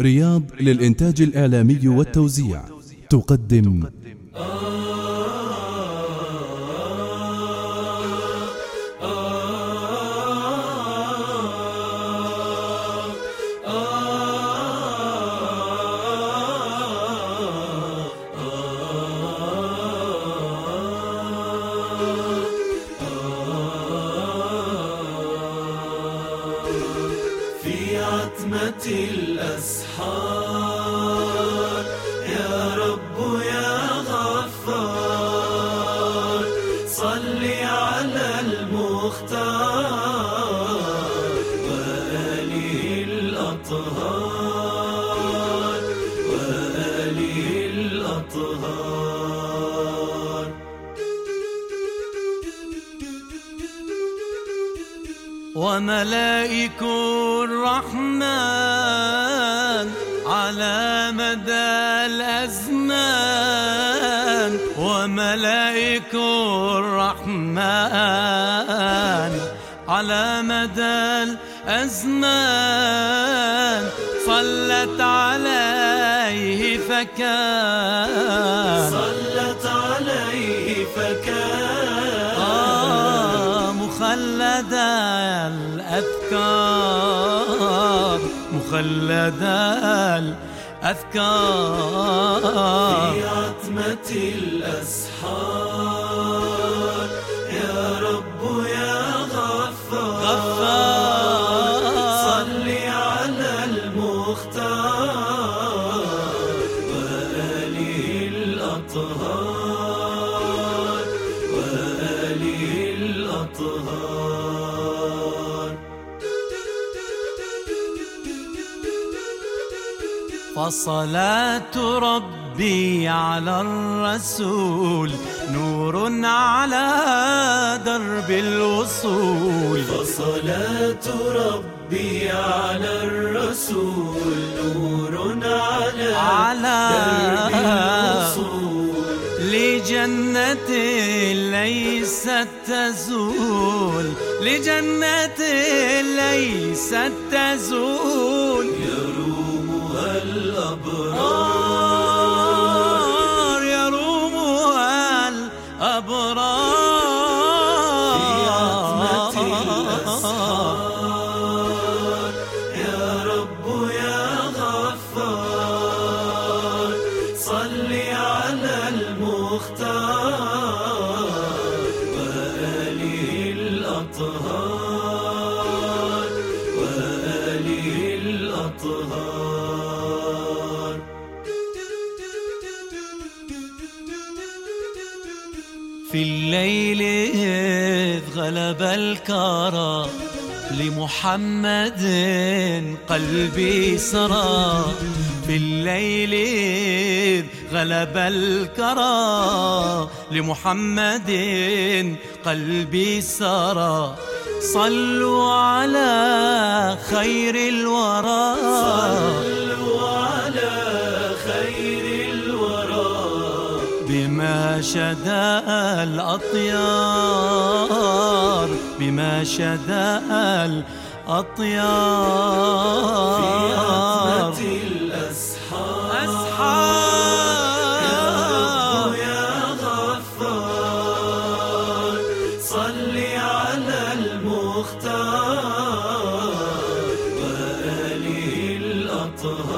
رياض للإنتاج الإعلامي والتوزيع. تقدم. عتمة الأسحار يا رب يا غفار صل على المختار وآله الأطهار وآله الأطهار. وملائك الرحمن على مدى الأزمان. وملائك الرحمن على مدى الأزمان. صلت عليه فكان. الأذكار مخلد الأذكار. في عتمة الأسحار يا رب فصلاة ربي على الرسول نور على درب الوصول. فصلاة ربي على الرسول نور على على درب الوصول. لجنة ليست تزول لجنة ليست تزول. يرومها الأبرار يرومها الأبرار. في عتمة الأسحار. يا رب يا غفار صل على المختار وآله الأطهار. في الليل إذ غلب الكرى لمحمد قلبي سرى. في الليل إذ غلب الكرى لمحمد قلبي سرى. صلوا على خير الورى. بما شدا الأطيار بما شدا الأطيار. في عتمة الأسحار يا رب أسحار يا غفار صل على المختار وآله الأطهار.